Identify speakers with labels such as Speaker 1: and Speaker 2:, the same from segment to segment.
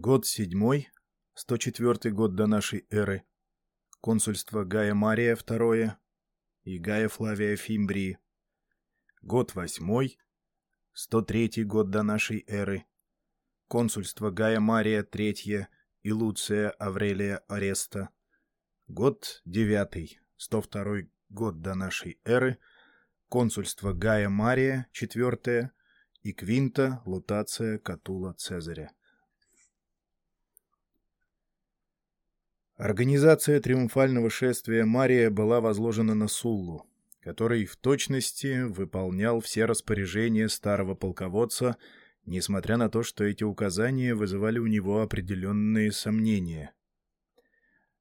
Speaker 1: Год седьмой, 104 год до нашей эры. Консульство Гая Мария II и Гая Флавия Фимбрии. Год восьмой, 103 год до нашей эры. Консульство Гая Мария III и Луция Аврелия Ареста. Год девятый, 102 год до нашей эры. Консульство Гая Мария IV и Квинта Лутация Катула Цезаря. Организация триумфального шествия Мария была возложена на Суллу, который в точности выполнял все распоряжения старого полководца, несмотря на то, что эти указания вызывали у него определенные сомнения.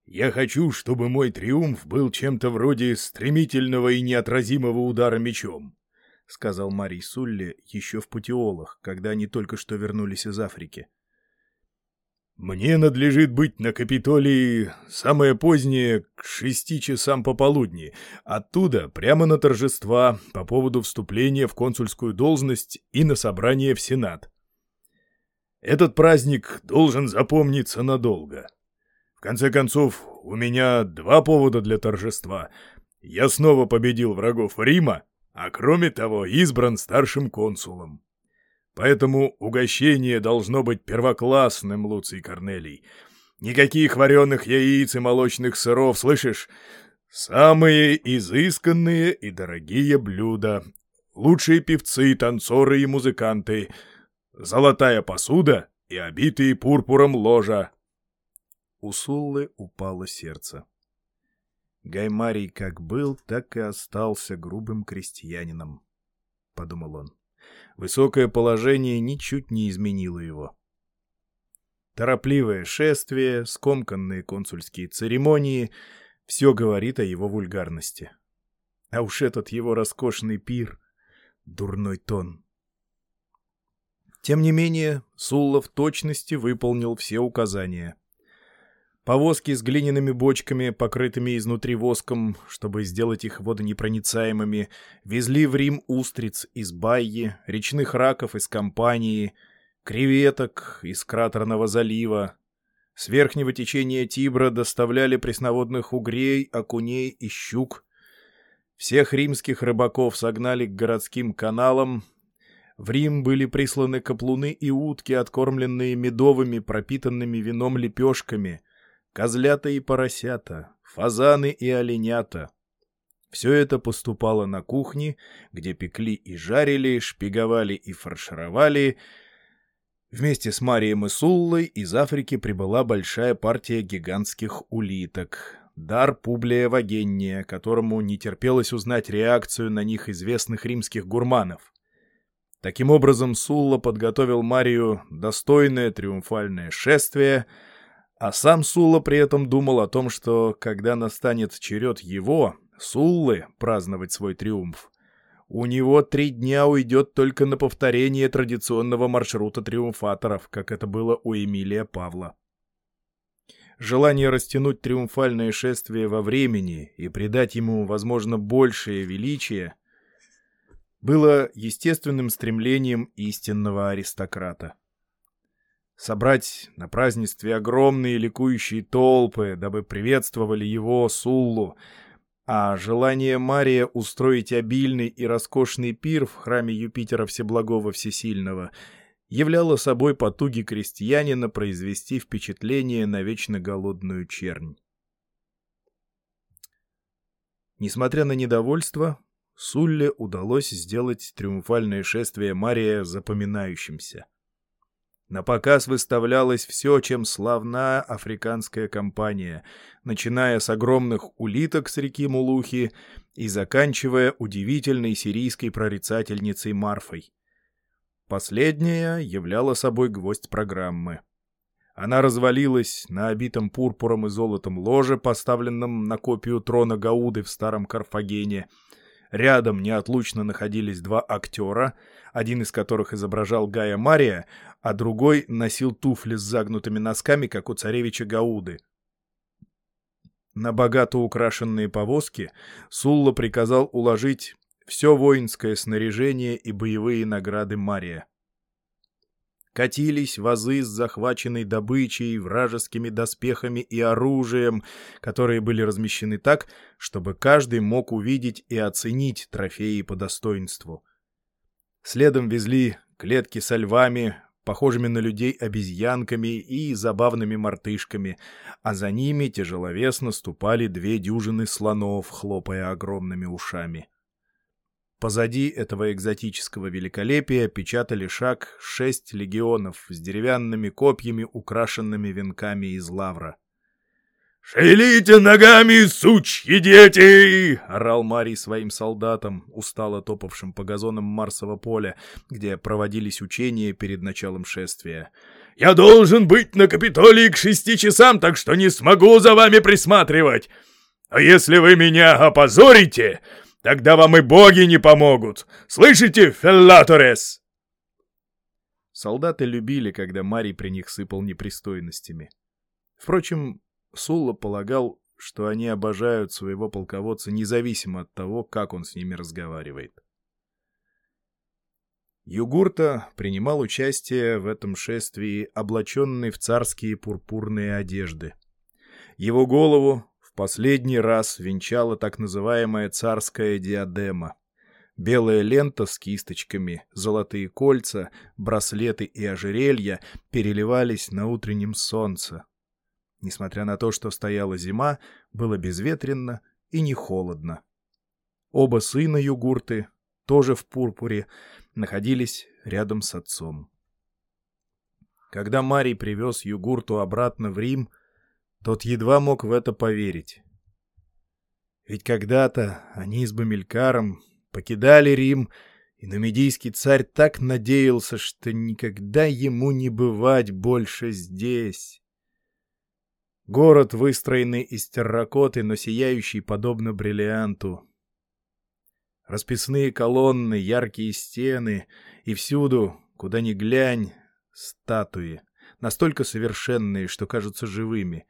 Speaker 2: «Я хочу, чтобы мой триумф был чем-то вроде стремительного и неотразимого удара мечом», — сказал Марий Сулле еще в Путиолах, когда они только что вернулись из Африки. Мне надлежит быть на Капитолии самое позднее к шести часам пополудни, оттуда прямо на торжества по поводу вступления в консульскую должность и на собрание в Сенат. Этот праздник должен запомниться надолго. В конце концов, у меня два повода для торжества. Я снова победил врагов Рима, а кроме того избран старшим консулом. Поэтому угощение должно быть первоклассным, Луций Корнелий. Никаких вареных яиц и молочных сыров, слышишь? Самые изысканные и дорогие блюда. Лучшие певцы, танцоры и музыканты. Золотая посуда и обитые пурпуром ложа.
Speaker 1: У Суллы упало сердце. Гаймарий как был, так и остался грубым крестьянином, — подумал он. Высокое положение ничуть не изменило его. Торопливое шествие, скомканные консульские церемонии — все говорит о его вульгарности. А уж этот его роскошный пир — дурной тон. Тем не менее, Сулла в точности выполнил все указания — Повозки с глиняными бочками, покрытыми изнутри воском, чтобы сделать их водонепроницаемыми, везли в Рим устриц из Байи, речных раков из Компании, креветок из Кратерного залива. С верхнего течения Тибра доставляли пресноводных угрей, окуней и щук. Всех римских рыбаков согнали к городским каналам. В Рим были присланы каплуны и утки, откормленные медовыми, пропитанными вином лепешками — козлята и поросята, фазаны и оленята. Все это поступало на кухне, где пекли и жарили, шпиговали и фаршировали. Вместе с Марием и Суллой из Африки прибыла большая партия гигантских улиток. Дар Публия Вагенния, которому не терпелось узнать реакцию на них известных римских гурманов. Таким образом, Сулла подготовил Марию достойное триумфальное шествие — а сам Сулла при этом думал о том, что, когда настанет черед его, Суллы, праздновать свой триумф, у него три дня уйдет только на повторение традиционного маршрута триумфаторов, как это было у Эмилия Павла. Желание растянуть триумфальное шествие во времени и придать ему, возможно, большее величие было естественным стремлением истинного аристократа собрать на празднестве огромные ликующие толпы, дабы приветствовали его, Суллу, а желание Мария устроить обильный и роскошный пир в храме Юпитера Всеблагого Всесильного являло собой потуги крестьянина произвести впечатление на вечно голодную чернь. Несмотря на недовольство, Сулле удалось сделать триумфальное шествие Мария запоминающимся — на показ выставлялось все, чем славна африканская компания, начиная с огромных улиток с реки Мулухи и заканчивая удивительной сирийской прорицательницей Марфой. Последняя являла собой гвоздь программы. Она развалилась на обитом пурпуром и золотом ложе, поставленном на копию трона Гауды в старом Карфагене — Рядом неотлучно находились два актера, один из которых изображал Гая Мария, а другой носил туфли с загнутыми носками, как у царевича Гауды. На богато украшенные повозки Сулла приказал уложить все воинское снаряжение и боевые награды Мария. Катились вазы с захваченной добычей, вражескими доспехами и оружием, которые были размещены так, чтобы каждый мог увидеть и оценить трофеи по достоинству. Следом везли клетки со львами, похожими на людей обезьянками и забавными мартышками, а за ними тяжеловесно ступали две дюжины слонов, хлопая огромными ушами. Позади этого экзотического великолепия печатали шаг шесть легионов с деревянными копьями, украшенными венками из лавра.
Speaker 2: «Шевелите ногами, сучьи дети!» — орал Марий своим солдатам, устало топавшим по газонам Марсового поля, где проводились учения перед началом шествия. «Я должен быть на Капитолии к шести часам, так что не смогу за вами присматривать! А если вы меня опозорите, тогда вам и боги не помогут! Слышите, Феллаторес?»
Speaker 1: Солдаты любили, когда Марий при них сыпал непристойностями. Впрочем, Сулла полагал, что они обожают своего полководца независимо от того, как он с ними разговаривает. Югурта принимал участие в этом шествии, облаченный в царские пурпурные одежды. Его голову последний раз венчала так называемая царская диадема. Белая лента с кисточками, золотые кольца, браслеты и ожерелья переливались на утреннем солнце, Несмотря на то, что стояла зима, было безветренно и не холодно. Оба сына Югурты, тоже в пурпуре, находились рядом с отцом. Когда Марий привез Югурту обратно в Рим, тот едва мог в это поверить. Ведь когда-то они с Бамилькаром покидали Рим, и нумидийский царь так надеялся, что никогда ему не бывать больше здесь. Город, выстроенный из терракоты, но сияющий подобно бриллианту. Расписные колонны, яркие стены и всюду, куда ни глянь, статуи, настолько совершенные, что кажутся живыми.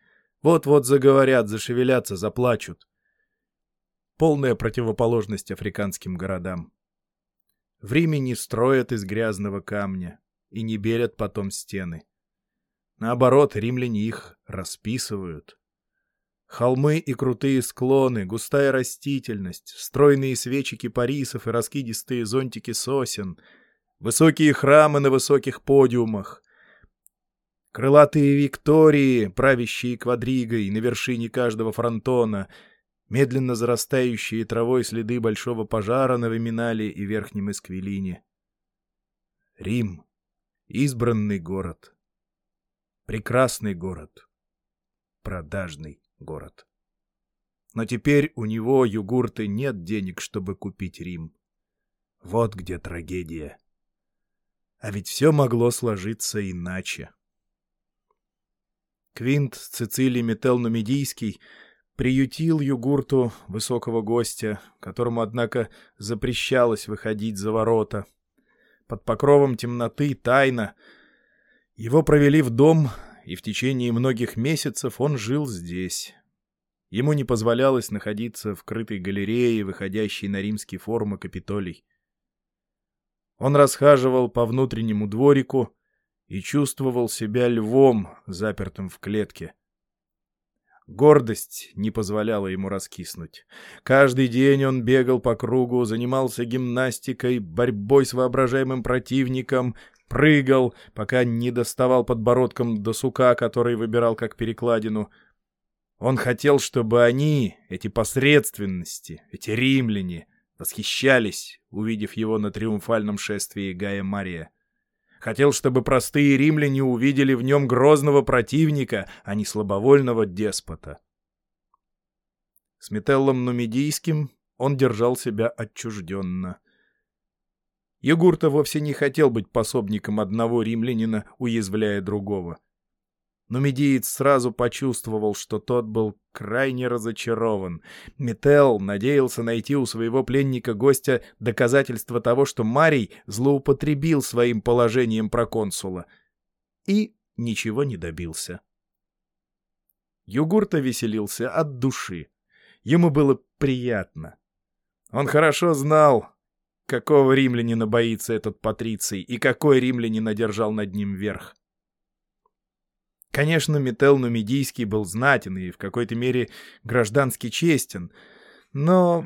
Speaker 1: Вот-вот заговорят, зашевелятся, заплачут. Полная противоположность африканским городам. В Риме не строят из грязного камня и не белят потом стены. Наоборот, римляне их расписывают. Холмы и крутые склоны, густая растительность, стройные свечи кипарисов и раскидистые зонтики сосен, высокие храмы на высоких подиумах, крылатые виктории, правящие квадригой на вершине каждого фронтона, медленно зарастающие травой следы большого пожара на Виминале и Верхнем Эсквилине. Рим — избранный город — Прекрасный город. Продажный город. Но теперь у него, Югурты, нет денег, чтобы купить Рим. Вот где трагедия. А ведь все могло сложиться иначе. Квинт Цицилий Метел-Нумидийский приютил Югурту, высокого гостя, которому, однако, запрещалось выходить за ворота. Под покровом темноты тайно его провели в дом, и в течение многих месяцев он жил здесь. Ему не позволялось находиться в крытой галерее, выходящей на римский форум и Капитолий. Он расхаживал по внутреннему дворику и чувствовал себя львом, запертым в клетке. Гордость не позволяла ему раскиснуть. Каждый день он бегал по кругу, занимался гимнастикой, борьбой с воображаемым противником, прыгал, пока не доставал подбородком до сука, который выбирал как перекладину. Он хотел, чтобы они, эти посредственности, эти римляне, восхищались, увидев его на триумфальном шествии Гая Мария. Хотел, чтобы простые римляне увидели в нем грозного противника, а не слабовольного деспота. С Метеллом Нумидийским он держал себя отчужденно. Егурта вовсе не хотел быть пособником одного римлянина, уязвляя другого. Но медиец сразу почувствовал, что тот был крайне разочарован. Метел надеялся найти у своего пленника-гостя доказательство того, что Марий злоупотребил своим положением проконсула. И ничего не добился. Югурта веселился от души. Ему было приятно. Он хорошо знал, какого римлянина боится этот патриций и какой римлянин одержал над ним верх. Конечно, Метел Нумидийский был знатен и в какой-то мере граждански честен, но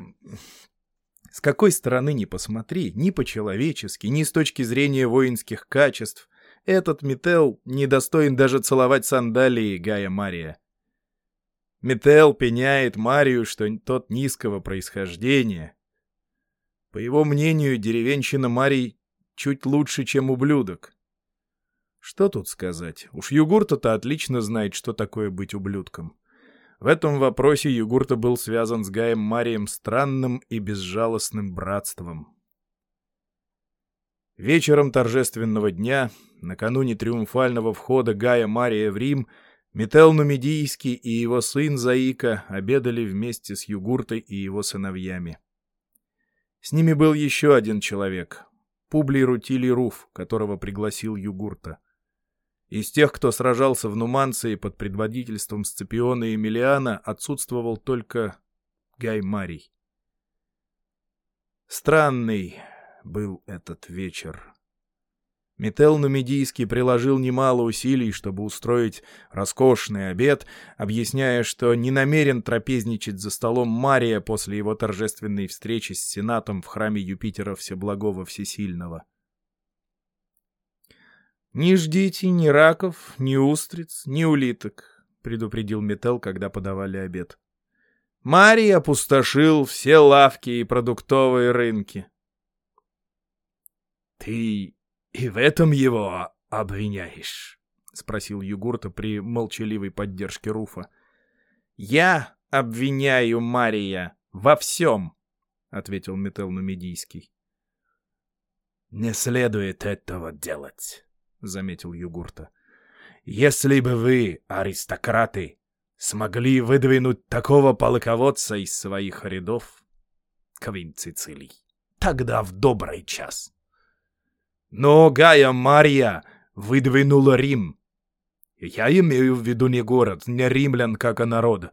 Speaker 1: с какой стороны ни посмотри, ни по-человечески, ни с точки зрения воинских качеств, этот Метел недостоин даже целовать сандалии Гая Мария. Метел пеняет Марию, что тот низкого происхождения. По его мнению, деревенщина Марий чуть лучше, чем ублюдок. Что тут сказать? Уж Югурта-то отлично знает, что такое быть ублюдком. В этом вопросе Югурта был связан с Гаем Марием странным и безжалостным братством. Вечером торжественного дня, накануне триумфального входа Гая Мария в Рим, Метел Нумидийский и его сын Заика обедали вместе с Югуртой и его сыновьями. С ними был еще один человек — Публий Рутилий Руф, которого пригласил Югурта. Из тех, кто сражался в Нуманции под предводительством Сципиона и Эмилиана, отсутствовал только Гай Марий. Странный был этот вечер. Метел Нумидийский приложил немало усилий, чтобы устроить роскошный обед, объясняя, что не намерен трапезничать за столом Мария после его торжественной встречи с Сенатом в храме Юпитера Всеблагого Всесильного. «Не ждите ни раков, ни устриц, ни улиток», — предупредил Метел, когда подавали обед. Марий опустошил все лавки и продуктовые рынки. «Ты «И в этом его обвиняешь?» — спросил Югурта при молчаливой поддержке Руфа. «Я обвиняю Мария во всем», — ответил Метел Нумидийский. «Не следует этого делать», — заметил Югурта. «Если бы вы, аристократы, смогли выдвинуть такого полководца из своих рядов, Квин Цицилий, тогда в добрый час но Гая Мария выдвинула Рим. Я имею в виду не город, не римлян как и народ,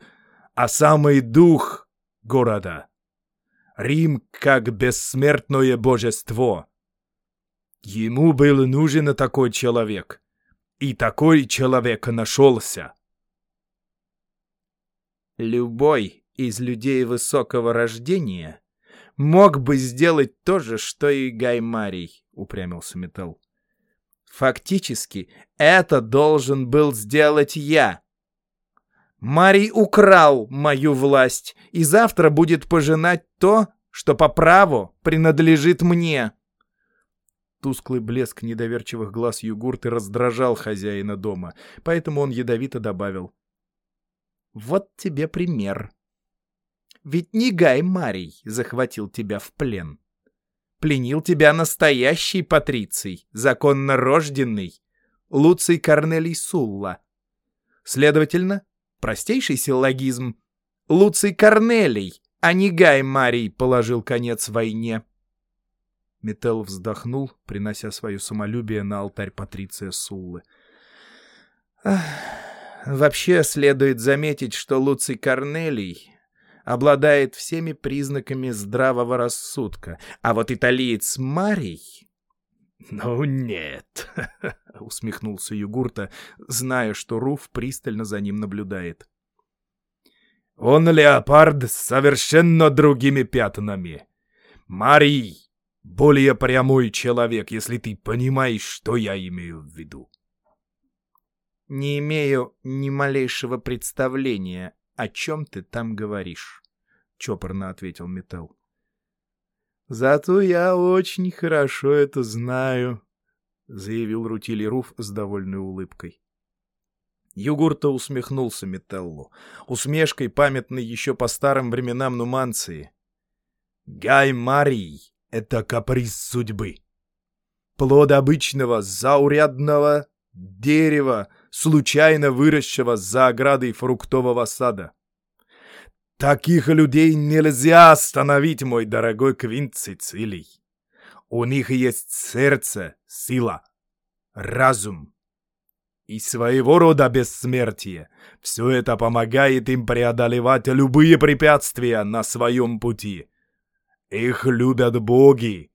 Speaker 1: а самый дух города. Рим как бессмертное божество. Ему был нужен такой человек. И такой человек нашелся. Любой из людей высокого рождения мог бы сделать то же, что и Гай Марий, упрямился Металл. Фактически, это должен был сделать я. Марий украл мою власть и завтра будет пожинать то, что по праву принадлежит мне. Тусклый блеск недоверчивых глаз Югурты раздражал хозяина дома, поэтому он ядовито добавил. «Вот тебе пример. Ведь не Гай Марий захватил тебя в плен. Пленил тебя настоящий патриций, законно рожденный, Луций Корнелий Сулла. Следовательно, простейший силлогизм. Луций Корнелий, а не Гай Марий положил конец войне. Метел вздохнул, принося свое самолюбие на алтарь Патриция Суллы. Вообще следует заметить, что Луций Корнелий обладает всеми признаками здравого рассудка, а вот италиец Марий... «Ну нет», — усмехнулся Югурта, зная, что Руф пристально за ним наблюдает. «Он леопард с совершенно другими пятнами. Марий — более прямой человек, если ты понимаешь, что я имею в виду». «Не имею ни малейшего представления, о чем ты там говоришь», — чопорно ответил Метел. «Зато я очень хорошо это знаю», — заявил Рутили Руф с довольной улыбкой. Югурта усмехнулся Метеллу, усмешкой, памятной еще по старым временам Нуманции. «Гай Марий — это каприз судьбы. Плод обычного заурядного дерева, случайно выросшего за оградой фруктового сада. Таких людей нельзя остановить, мой дорогой Квинт. У них есть сердце, сила, разум и своего рода бессмертие. Все это помогает им преодолевать любые препятствия на своем пути. Их любят боги,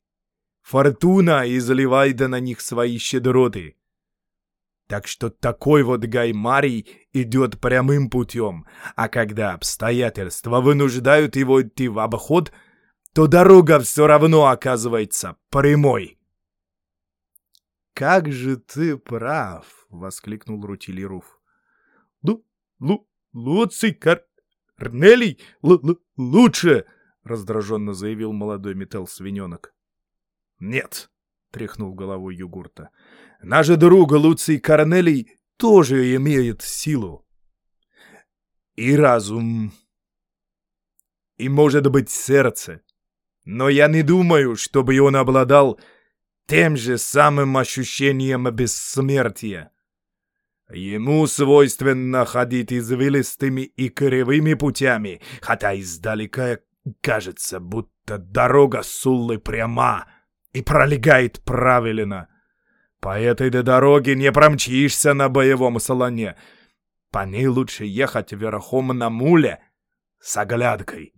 Speaker 1: Фортуна изливает на них свои щедроты. Так что такой вот Гаймарий идет прямым путем, а когда обстоятельства вынуждают его идти в обход, то дорога все равно оказывается прямой.
Speaker 2: «Как же ты прав!» — воскликнул Рутилируф. «Лу, лу, Луций Корнелий л, л, лучше!» — раздраженно заявил молодой металл-свиненок.
Speaker 1: «Нет!» — тряхнул головой Югурта. Наш друг Луций Корнелий тоже имеет силу. И разум. И, может быть, сердце. Но я не думаю, чтобы он обладал тем же самым ощущением бессмертия. Ему свойственно ходить извилистыми и кривыми путями, хотя издалека кажется, будто дорога Суллы пряма и пролегает правильно. По этой-то дороге не промчишься на боевом салоне. По ней лучше ехать верхом на муле с оглядкой.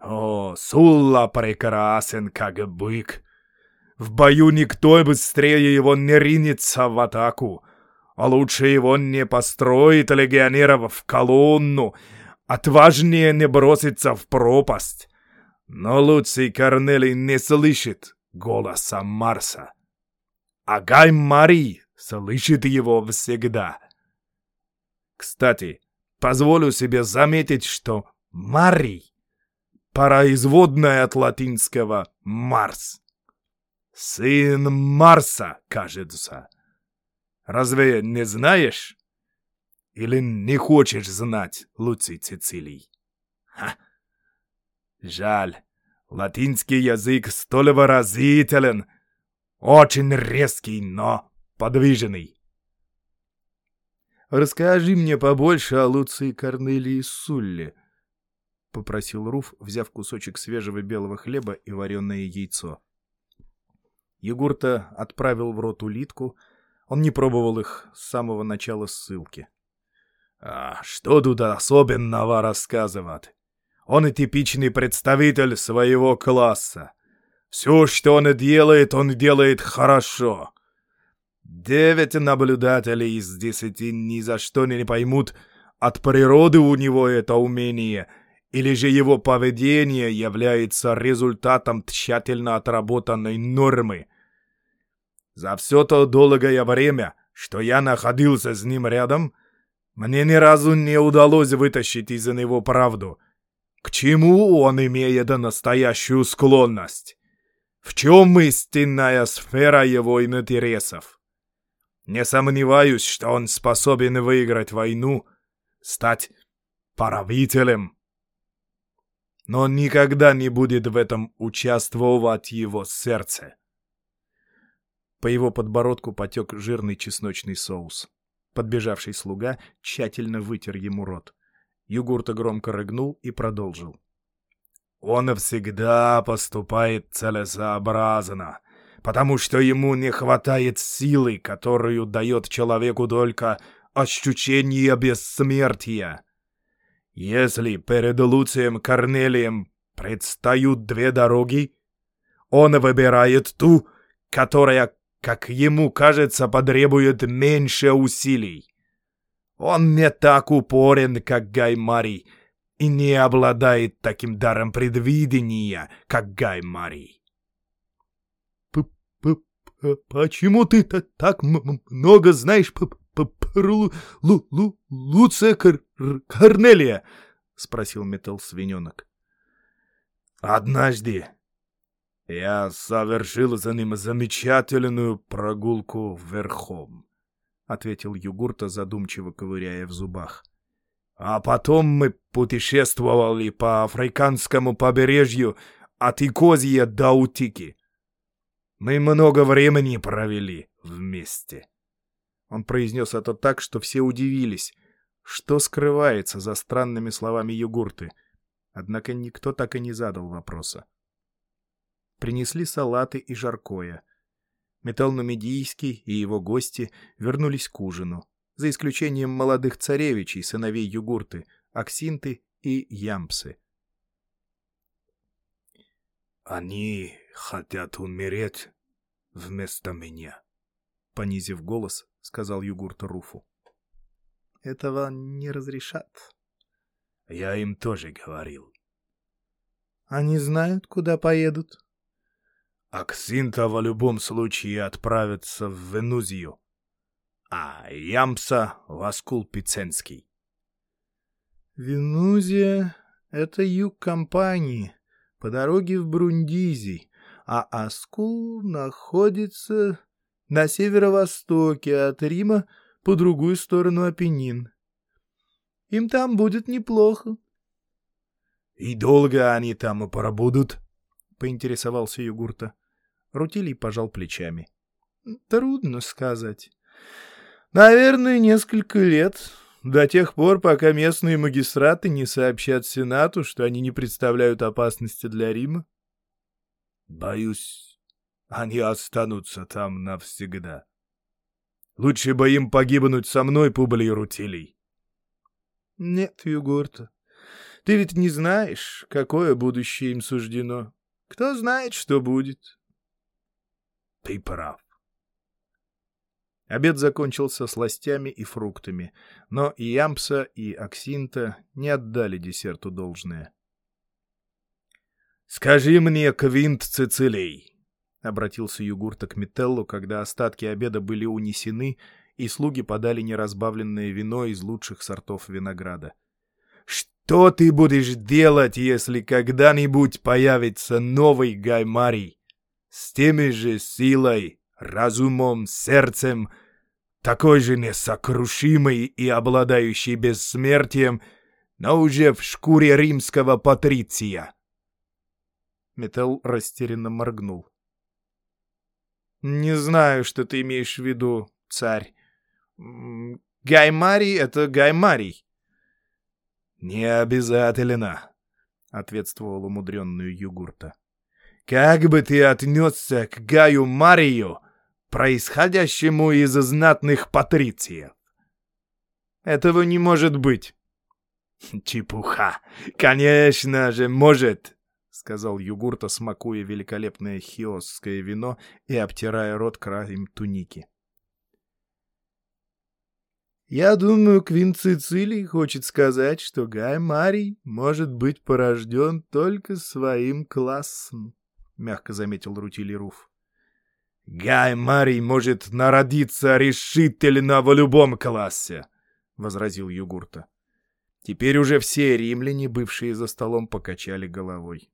Speaker 1: О, Сулла прекрасен, как бык. В бою никто быстрее его не ринется в атаку. А лучше его не построит легионеров в колонну, отважнее не броситься в пропасть. Но Луций Корнелий не слышит голоса Марса а Гай Мари слышит его всегда. Кстати, позволю себе заметить, что Марий — производная от латинского «Марс». Сын Марса, кажется. Разве не знаешь? Или не хочешь знать, Луций Цицилий? Ха! Жаль, латинский язык столь выразителен — очень резкий, но подвижный.
Speaker 2: «Расскажи мне побольше о Луции Корнелии Сулле», — попросил Руф, взяв кусочек свежего белого хлеба и вареное яйцо. Егурта отправил в рот улитку. Он не пробовал их с самого начала ссылки.
Speaker 1: «А что тут особенного рассказывать? Он типичный представитель своего класса. Все, что он делает, он делает хорошо. Девять наблюдателей из десяти ни за что не поймут, от природы у него это умение, или же его поведение является результатом тщательно отработанной нормы. За все то долгое время, что я находился с ним рядом, мне ни разу не удалось вытащить из него правду. К чему он имеет настоящую склонность? В чем истинная сфера его интересов? Не сомневаюсь, что он способен выиграть войну, стать правителем. Но никогда не будет в этом участвовать его сердце.
Speaker 2: По его подбородку потек жирный чесночный соус. Подбежавший слуга тщательно вытер ему рот. Югурта громко рыгнул и продолжил.
Speaker 1: Он всегда поступает целесообразно, потому что ему не хватает силы, которую дает человеку только ощущение бессмертия. Если перед Луцием Корнелием предстают две дороги, он выбирает ту, которая, как ему кажется, потребует меньше усилий. Он не так упорен, как Гаймарий, и не обладает таким даром предвидения, как Гай Мари.
Speaker 2: «Почему ты так много знаешь про Луция Корнелия?» — спросил Металл-свиненок.
Speaker 1: «Однажды я совершил за ним замечательную прогулку верхом», — ответил Югурта, задумчиво ковыряя в зубах. А потом мы путешествовали по африканскому побережью от Икозия до Утики. Мы много времени провели вместе.
Speaker 2: Он произнес это так, что все удивились. Что скрывается за странными словами югурты? Однако никто так и не задал вопроса. Принесли салаты и жаркое. Металл Нумидийский и его гости вернулись к ужину за исключением молодых царевичей, сыновей Югурты, Аксинты и Ямпсы. Они хотят умереть вместо меня. Понизив голос, сказал Югурта Руфу.
Speaker 1: Этого не разрешат.
Speaker 2: Я им тоже говорил.
Speaker 1: Они знают, куда поедут?
Speaker 2: Аксинта в любом случае отправится в Венузию, а Ямса в Аскул Пиценский.
Speaker 1: Венузия — это юг компании, по дороге в Брундизи, а Аскул находится на северо-востоке от Рима по другую сторону Апеннин. Им там будет неплохо.
Speaker 2: — И долго они там и пробудут? — поинтересовался Югурта.
Speaker 1: Рутилий пожал плечами. — Трудно сказать. Наверное, несколько лет, до тех пор, пока местные магистраты не сообщат Сенату, что они не представляют опасности для Рима.
Speaker 2: — Боюсь, они останутся там навсегда. Лучше бы им погибнуть со мной, Публий Рутилий.
Speaker 1: — Нет, Югурта, ты ведь не знаешь, какое будущее им суждено. Кто знает, что будет.
Speaker 2: Ты прав.
Speaker 1: Обед закончился сластями и фруктами, но и Ямпса, и Аксинта не отдали десерту должное.
Speaker 2: «Скажи мне, Квинт Цицилей!» — обратился Югурта к Метеллу, когда остатки обеда были унесены, и слуги подали неразбавленное вино из лучших сортов винограда. «Что ты будешь делать, если когда-нибудь появится новый Гаймарий?» С теми же силой, разумом, сердцем, такой же несокрушимый и обладающий бессмертием, но уже в шкуре римского патриция.
Speaker 1: Металл растерянно моргнул. «Не знаю, что ты имеешь в виду, царь. Гаймарий — это Гаймарий».
Speaker 2: «Не обязательно», — ответствовал умудренную Югурта. Как бы ты отнесся к Гаю Марию, происходящему из знатных патрициев?
Speaker 1: Этого не может быть.
Speaker 2: Чепуха. Конечно же, может, сказал Югурта, смакуя великолепное хиосское вино и обтирая рот краем туники.
Speaker 1: Я думаю, Квин Цицилий хочет сказать, что Гай Марий может быть порожден только своим классом мягко заметил Рутили Руф.
Speaker 2: «Гай Марий может народиться решительно в любом классе», — возразил Югурта. Теперь уже все римляне, бывшие за столом, покачали головой.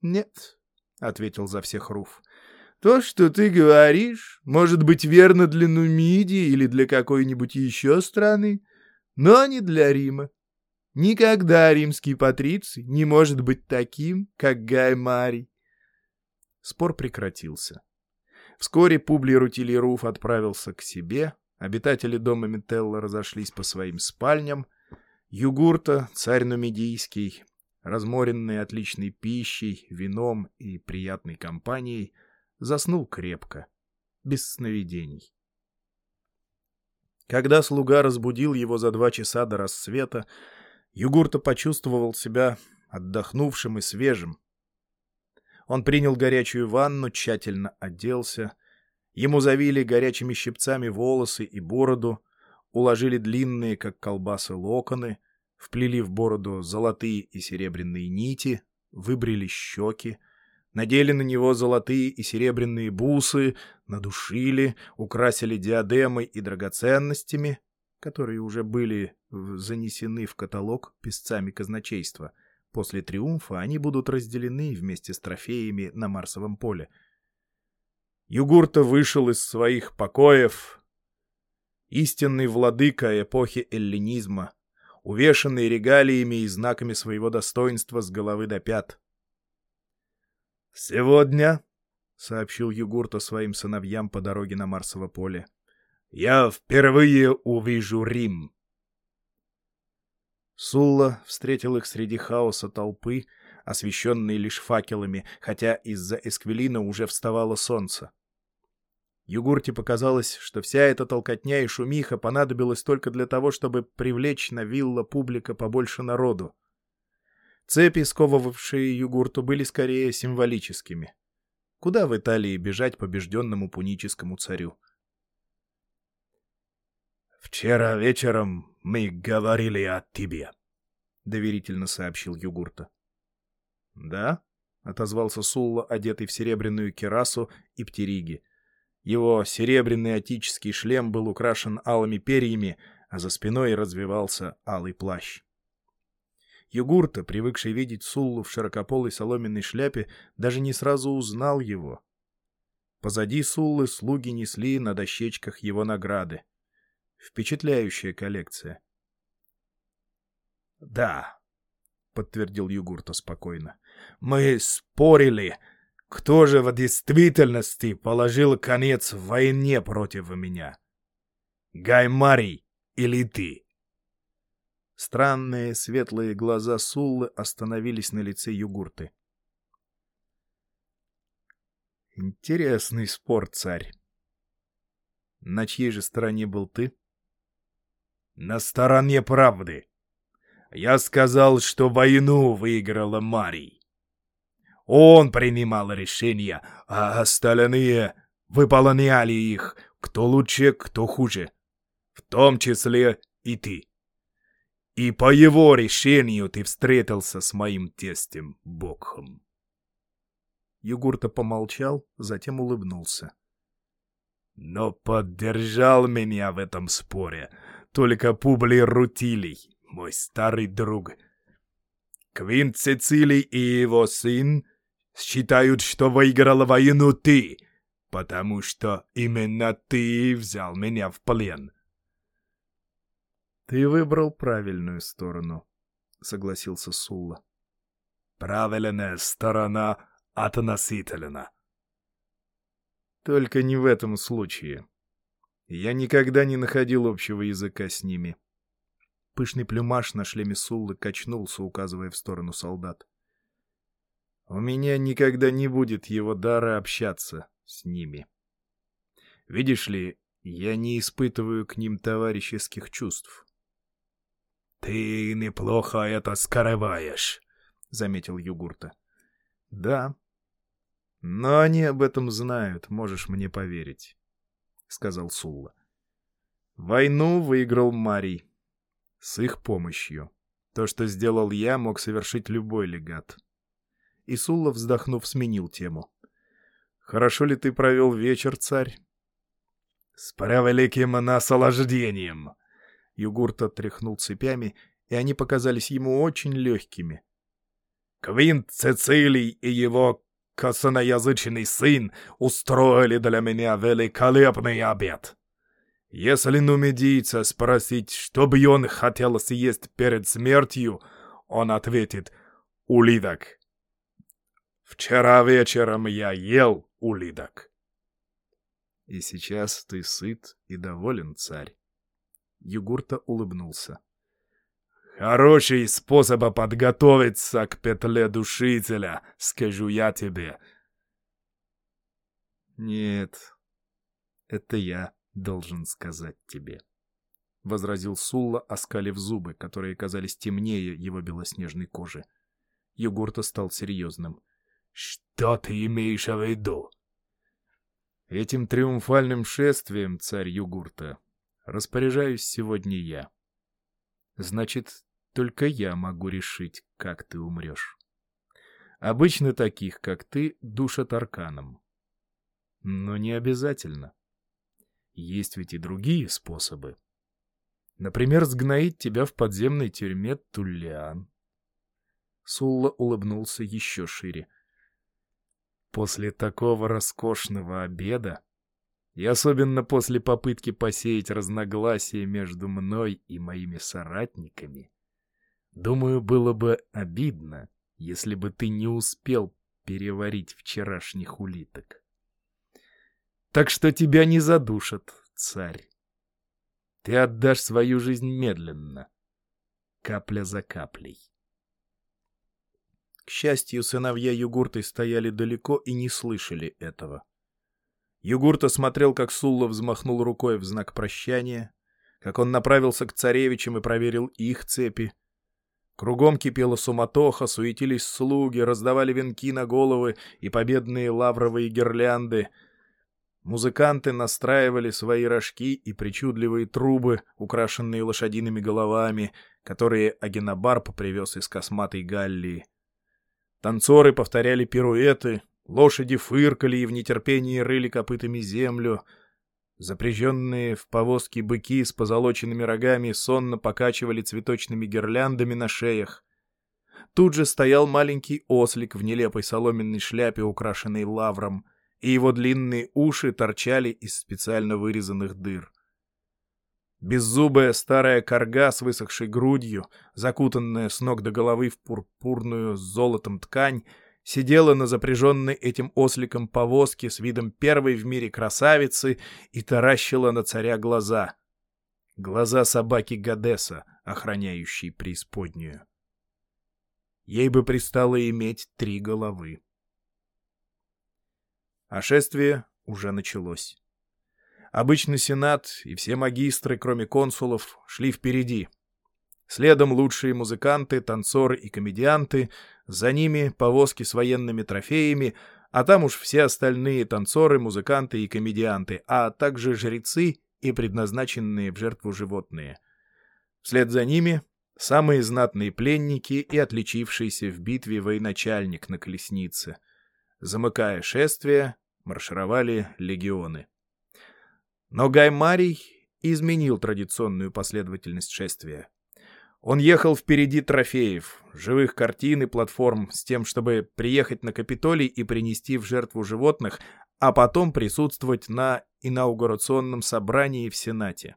Speaker 1: «Нет», — ответил за всех Руф, — «то, что ты говоришь, может быть верно для Нумидии или для какой-нибудь еще страны, но не для Рима. Никогда римский патриций не может быть таким, как Гай Марий. Спор прекратился. Вскоре Публий Рутилий отправился к себе, обитатели дома Метелла разошлись по своим спальням, Югурта, царь нумидийский, разморенный отличной пищей, вином и приятной компанией, заснул крепко, без сновидений. Когда слуга разбудил его за два часа до рассвета, Югурта почувствовал себя отдохнувшим и свежим, он принял горячую ванну, тщательно оделся. Ему завили горячими щипцами волосы и бороду, уложили длинные, как колбасы, локоны, вплели в бороду золотые и серебряные нити, выбрили щеки, надели на него золотые и серебряные бусы, надушили, украсили диадемой и драгоценностями, которые уже были занесены в каталог писцами казначейства — После триумфа они будут разделены вместе с трофеями на Марсовом поле. Югурта вышел из своих покоев. Истинный владыка эпохи эллинизма, увешанный регалиями и знаками своего достоинства с головы до пят. «Сегодня», — сообщил Югурта своим сыновьям по дороге на Марсово поле, — «я впервые увижу Рим». Сулла встретил их среди хаоса толпы, освещенной лишь факелами, хотя из-за Эсквилина уже вставало солнце. Югурте показалось, что вся эта толкотня и шумиха понадобилась только для того, чтобы привлечь на вилла публика побольше народу. Цепи, сковывавшие югурту, были скорее символическими. Куда в Италии бежать побежденному пуническому царю?
Speaker 2: «Вчера вечером мы говорили о тебе», —
Speaker 1: доверительно сообщил Югурта. «Да?» — отозвался Сулла, одетый в серебряную керасу и птериги. Его серебряный отический шлем был украшен алыми перьями, а за спиной развивался алый плащ. Югурта, привыкший видеть Суллу в широкополой соломенной шляпе, даже не сразу узнал его. Позади Суллы слуги несли на дощечках его награды. Впечатляющая коллекция.
Speaker 2: «Да», — подтвердил Югурта спокойно, — «мы спорили, кто же в действительности положил конец войне против меня? Гаймарий или ты?»
Speaker 1: Странные светлые глаза Суллы остановились на лице Югурты. Интересный спор, царь. На чьей же стороне был ты?
Speaker 2: На стороне правды. Я сказал, что войну выиграла Марий. Он принимал решения, а остальные выполняли их, кто лучше, кто хуже. В том числе и ты. И по его решению ты встретился с моим тестем Бокхом.
Speaker 1: Югурта помолчал, затем улыбнулся.
Speaker 2: Но поддержал меня в этом споре только Публий Рутилий, мой старый друг. Квинт Цицилий и его сын считают, что выиграл войну ты, потому что именно ты взял меня в плен.
Speaker 1: «Ты выбрал правильную сторону», — согласился Сулла.
Speaker 2: «Правильная сторона относительно».
Speaker 1: «Только не в этом случае. Я никогда не находил общего языка с ними». Пышный плюмаж на шлеме Суллы качнулся, указывая в сторону солдат. «У меня никогда не будет его дара общаться с ними. Видишь ли, я не испытываю к ним товарищеских чувств».
Speaker 2: «Ты неплохо это скрываешь», — заметил Югурта.
Speaker 1: «Да. Но они об этом знают, можешь мне поверить», — сказал Сулла. «Войну выиграл Марий. С их помощью. То, что сделал я, мог совершить любой легат». И Сулла, вздохнув, сменил тему. «Хорошо ли ты провел вечер, царь?»
Speaker 2: «С превеликим наслаждением»,
Speaker 1: Югурт тряхнул цепями, и они показались ему очень легкими.
Speaker 2: «Квинт Цицилий и его косоноязычный сын устроили для меня великолепный обед. Если нумидийца спросить, что бы он хотел съесть перед смертью, он ответит «улидок». Вчера вечером я ел улидок.
Speaker 1: И сейчас ты сыт и доволен, царь. Югурта улыбнулся.
Speaker 2: «Хороший способ подготовиться к петле душителя, скажу я тебе».
Speaker 1: «Нет, это я должен сказать тебе», — возразил Сулла, оскалив зубы, которые казались темнее его белоснежной кожи. Югурта стал серьезным.
Speaker 2: «Что ты имеешь в виду?»
Speaker 1: «Этим триумфальным шествием, царь Югурта, Распоряжаюсь сегодня я. Значит, только я могу решить, как ты умрешь. Обычно таких, как ты, душат арканом. Но не обязательно. Есть ведь и другие способы. Например, сгноить тебя в подземной тюрьме Туллиан. Сулла улыбнулся еще шире. После такого роскошного обеда и особенно после попытки посеять разногласия между мной и моими соратниками, думаю, было бы обидно, если бы ты не успел переварить вчерашних улиток. Так что тебя не задушат, царь. Ты отдашь свою жизнь медленно, капля за каплей. К счастью, сыновья Югурты стояли далеко и не слышали этого. Югурта смотрел, как Сулла взмахнул рукой в знак прощания, как он направился к царевичам и проверил их цепи. Кругом кипела суматоха, суетились слуги, раздавали венки на головы и победные лавровые гирлянды. Музыканты настраивали свои рожки и причудливые трубы, украшенные лошадиными головами, которые Агенобарб привез из косматой Галлии. Танцоры повторяли пируэты, лошади фыркали и в нетерпении рыли копытами землю — Запряженные в повозки быки с позолоченными рогами сонно покачивали цветочными гирляндами на шеях. Тут же стоял маленький ослик в нелепой соломенной шляпе, украшенной лавром, и его длинные уши торчали из специально вырезанных дыр. Беззубая старая корга с высохшей грудью, закутанная с ног до головы в пурпурную с золотом ткань, сидела на запряженной этим осликом повозке с видом первой в мире красавицы и таращила на царя глаза. Глаза собаки Гадеса, охраняющей преисподнюю. Ей бы пристало иметь три головы. А шествие уже началось. Обычно сенат и все магистры, кроме консулов, шли впереди. Следом лучшие музыканты, танцоры и комедианты — за ними повозки с военными трофеями, а там уж все остальные танцоры, музыканты и комедианты, а также жрецы и предназначенные в жертву животные. Вслед за ними самые знатные пленники и отличившийся в битве военачальник на колеснице. Замыкая шествие, маршировали легионы. Но Гай Марий изменил традиционную последовательность шествия. Он ехал впереди трофеев, живых картин и платформ с тем, чтобы приехать на Капитолий и принести в жертву животных, а потом присутствовать на инаугурационном собрании в Сенате.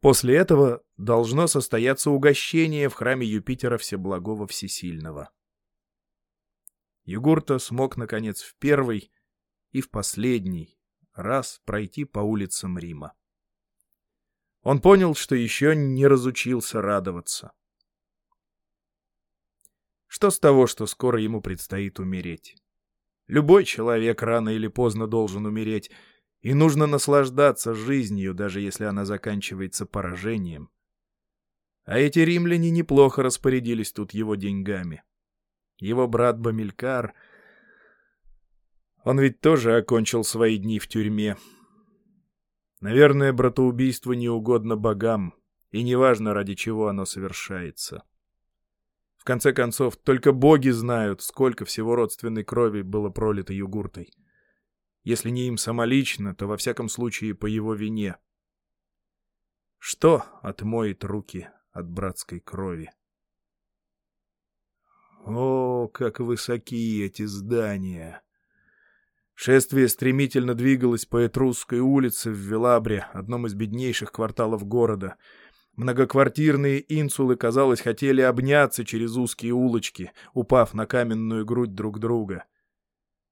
Speaker 1: После этого должно состояться угощение в храме Юпитера Всеблагого Всесильного. Югурта смог, наконец, в первый и в последний раз пройти по улицам Рима. Он понял, что еще не разучился радоваться. Что с того, что скоро ему предстоит умереть? Любой человек рано или поздно должен умереть, и нужно наслаждаться жизнью, даже если она заканчивается поражением. А эти римляне неплохо распорядились тут его деньгами. Его брат Бамилькар... Он ведь тоже окончил свои дни в тюрьме, Наверное, братоубийство не угодно богам, и неважно, ради чего оно совершается. В конце концов, только боги знают, сколько всего родственной крови было пролито югуртой. Если не им самолично, то во всяком случае по его вине. Что отмоет руки от братской крови? О, как высоки эти здания! Шествие стремительно двигалось по Этрусской улице в Велабре, одном из беднейших кварталов города. Многоквартирные инсулы, казалось, хотели обняться через узкие улочки, упав на каменную грудь друг друга.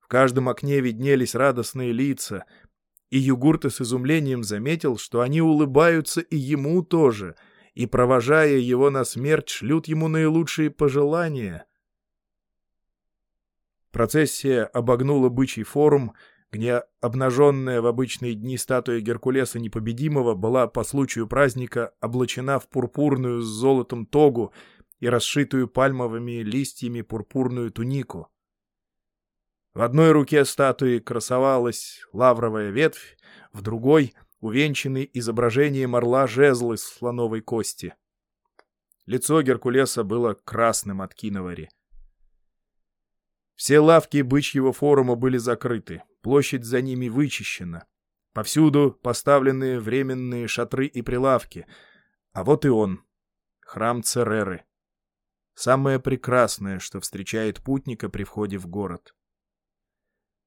Speaker 1: В каждом окне виднелись радостные лица, и Югурта с изумлением заметил, что они улыбаются и ему тоже, и, провожая его на смерть, шлют ему наилучшие пожелания — Процессия обогнула бычий форум, где обнаженная в обычные дни статуя Геркулеса Непобедимого была по случаю праздника облачена в пурпурную с золотом тогу и расшитую пальмовыми листьями пурпурную тунику. В одной руке статуи красовалась лавровая ветвь, в другой — увенчанный изображением орла жезл из слоновой кости. Лицо Геркулеса было красным от киновари. Все лавки бычьего форума были закрыты, площадь за ними вычищена. Повсюду поставлены временные шатры и прилавки. А вот и он, храм Цереры. Самое прекрасное, что встречает путника при входе в город.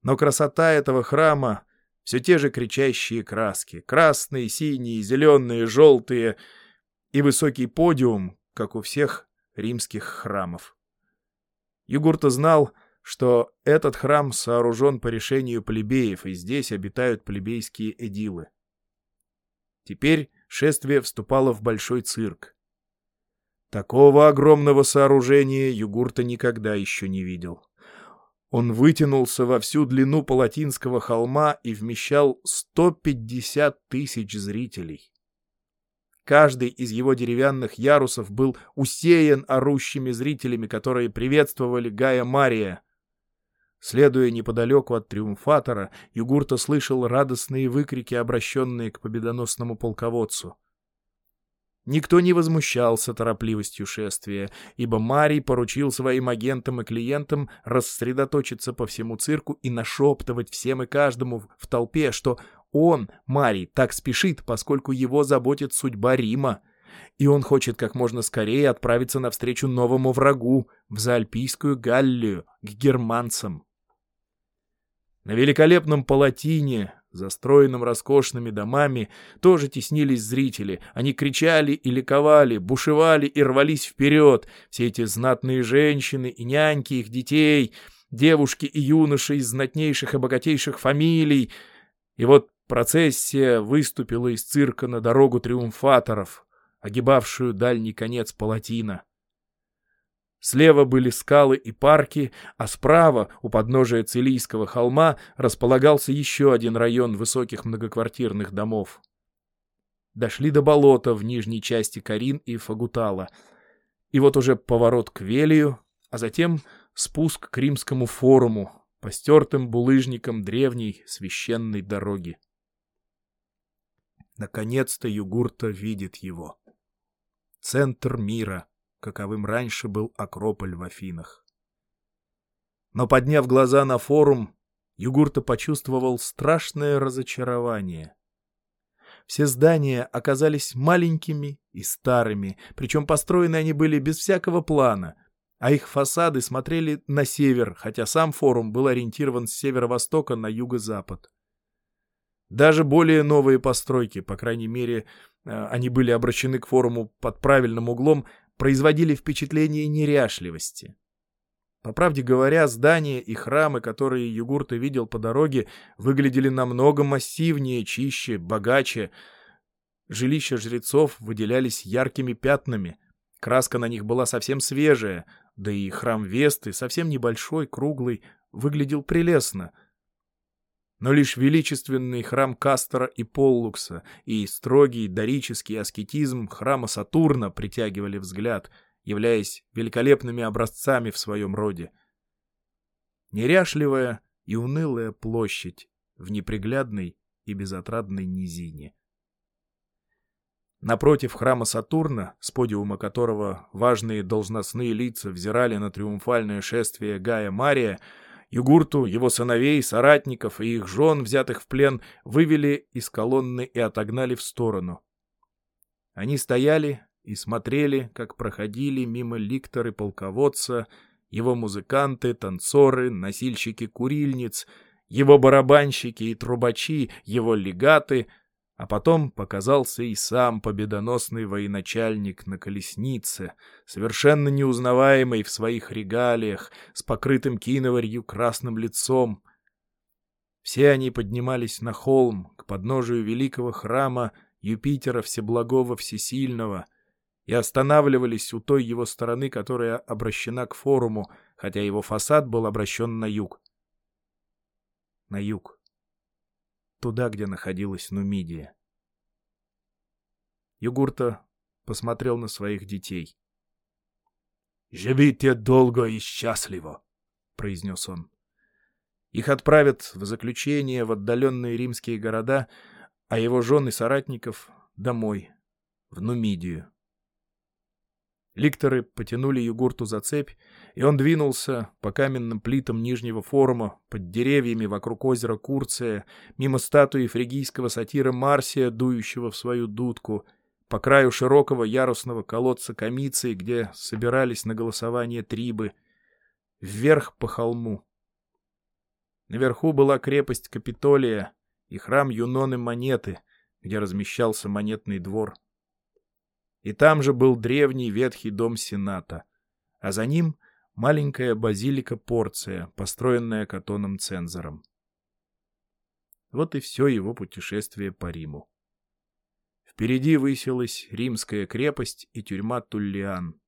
Speaker 1: Но красота этого храма — все те же кричащие краски. Красные, синие, зеленые, желтые и высокий подиум, как у всех римских храмов. Югурта знал — что этот храм сооружен по решению плебеев, и здесь обитают плебейские эдилы. Теперь шествие вступало в большой цирк. Такого огромного сооружения Югурта никогда еще не видел. Он вытянулся во всю длину Палатинского холма и вмещал 150 тысяч зрителей. Каждый из его деревянных ярусов был усеян орущими зрителями, которые приветствовали Гая Мария. Следуя неподалеку от триумфатора, Югурта слышал радостные выкрики, обращенные к победоносному полководцу. Никто не возмущался торопливостью шествия, ибо Марий поручил своим агентам и клиентам рассредоточиться по всему цирку и нашептывать всем и каждому в толпе, что он, Марий, так спешит, поскольку его заботит судьба Рима, и он хочет как можно скорее отправиться навстречу новому врагу, в Заальпийскую Галлию, к германцам. На великолепном палатине, застроенном роскошными домами, тоже теснились зрители. Они кричали и ликовали, бушевали и рвались вперед. Все эти знатные женщины и няньки их детей, девушки и юноши из знатнейших и богатейших фамилий. И вот процессия выступила из цирка на дорогу триумфаторов, огибавшую дальний конец палатина. Слева были скалы и парки, а справа, у подножия Целийского холма, располагался еще один район высоких многоквартирных домов. Дошли до болота в нижней части Карин и Фагутала. И вот уже поворот к Велию, а затем спуск к Римскому форуму, по стертым булыжникам древней священной дороги. Наконец-то Югурта видит его. Центр мира — каковым раньше был Акрополь в Афинах. Но, подняв глаза на форум, Югурта почувствовал страшное разочарование. Все здания оказались маленькими и старыми, причем построены они были без всякого плана, а их фасады смотрели на север, хотя сам форум был ориентирован с северо-востока на юго-запад. Даже более новые постройки, по крайней мере, э, они были обращены к форуму под правильным углом, производили впечатление неряшливости. По правде говоря, здания и храмы, которые Югурта видел по дороге, выглядели намного массивнее, чище, богаче. Жилища жрецов выделялись яркими пятнами. Краска на них была совсем свежая, да и храм Весты, совсем небольшой, круглый, выглядел прелестно — но лишь величественный храм Кастора и Поллукса и строгий дорический аскетизм храма Сатурна притягивали взгляд, являясь великолепными образцами в своем роде. Неряшливая и унылая площадь в неприглядной и безотрадной низине. Напротив храма Сатурна, с подиума которого важные должностные лица взирали на триумфальное шествие Гая Мария, Югурту, его сыновей, соратников и их жен, взятых в плен, вывели из колонны и отогнали в сторону. Они стояли и смотрели, как проходили мимо ликторы полководца, его музыканты, танцоры, носильщики курильниц, его барабанщики и трубачи, его легаты — а потом показался и сам победоносный военачальник на колеснице, совершенно неузнаваемый в своих регалиях, с покрытым киноварью красным лицом. Все они поднимались на холм, к подножию великого храма Юпитера Всеблагого Всесильного, и останавливались у той его стороны, которая обращена к форуму, хотя его фасад был обращен на юг. На юг туда, где находилась Нумидия. Югурта посмотрел на своих детей. «Живите долго и счастливо», — произнес он. Их отправят в заключение в отдаленные римские города, а его жены соратников — домой, в Нумидию. Ликторы потянули Югурту за цепь, и он двинулся по каменным плитам Нижнего форума, под деревьями вокруг озера Курция, мимо статуи фригийского сатира Марсия, дующего в свою дудку, по краю широкого ярусного колодца Комиции, где собирались на голосование трибы, вверх по холму. Наверху была крепость Капитолия и храм Юноны Монеты, где размещался монетный двор. И там же был древний ветхий дом Сената, а за ним маленькая базилика Порция, построенная Катоном Цензором. Вот и все его путешествие по Риму. Впереди высилась римская крепость и тюрьма Туллиан.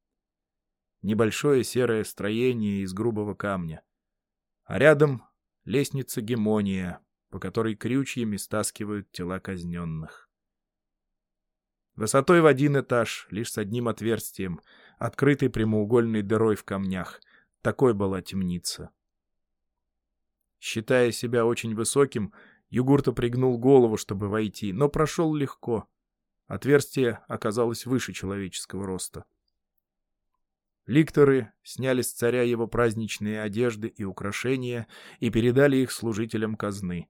Speaker 1: Небольшое серое строение из грубого камня. А рядом лестница Гемония, по которой крючьями стаскивают тела казненных. Высотой в один этаж, лишь с одним отверстием, открытой прямоугольной дырой в камнях. Такой была темница. Считая себя очень высоким, Югурта пригнул голову, чтобы войти, но прошел легко. Отверстие оказалось выше человеческого роста. Ликторы сняли с царя его праздничные одежды и украшения и передали их служителям казны.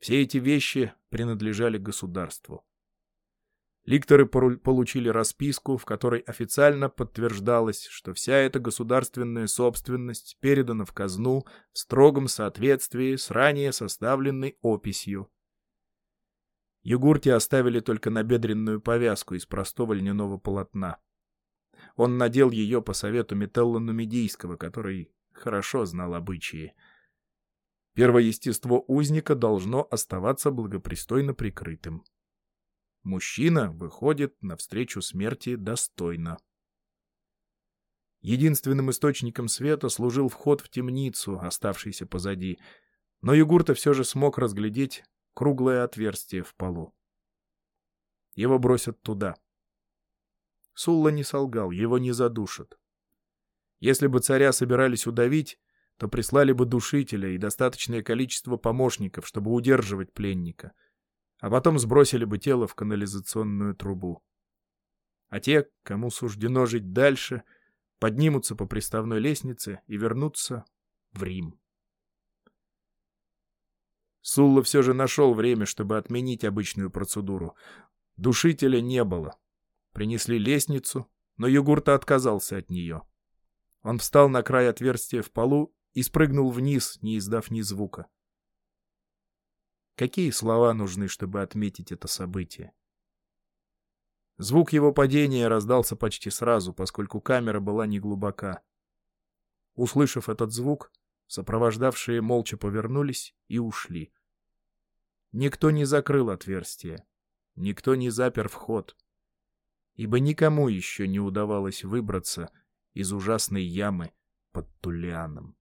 Speaker 1: Все эти вещи принадлежали государству. Ликторы получили расписку, в которой официально подтверждалось, что вся эта государственная собственность передана в казну в строгом соответствии с ранее составленной описью. Югурте оставили только набедренную повязку из простого льняного полотна. Он надел ее по совету Метелла Нумидийского, который хорошо знал обычаи. Первое естество узника должно оставаться благопристойно прикрытым. Мужчина выходит навстречу смерти достойно. Единственным источником света служил вход в темницу, оставшийся позади, но Югурта все же смог разглядеть круглое отверстие в полу. Его бросят туда. Сулла не солгал, его не задушат. Если бы царя собирались удавить, то прислали бы душителя и достаточное количество помощников, чтобы удерживать пленника — а потом сбросили бы тело в канализационную трубу. А те, кому суждено жить дальше, поднимутся по приставной лестнице и вернутся в Рим. Сулла все же нашел время, чтобы отменить обычную процедуру. Душителя не было. Принесли лестницу, но Югурта отказался от нее. Он встал на край отверстия в полу и спрыгнул вниз, не издав ни звука. Какие слова нужны, чтобы отметить это событие? Звук его падения раздался почти сразу, поскольку камера была неглубока. Услышав этот звук, сопровождавшие молча повернулись и ушли. Никто не закрыл отверстие, никто не запер вход, ибо никому еще не удавалось выбраться из ужасной ямы под Тулианом.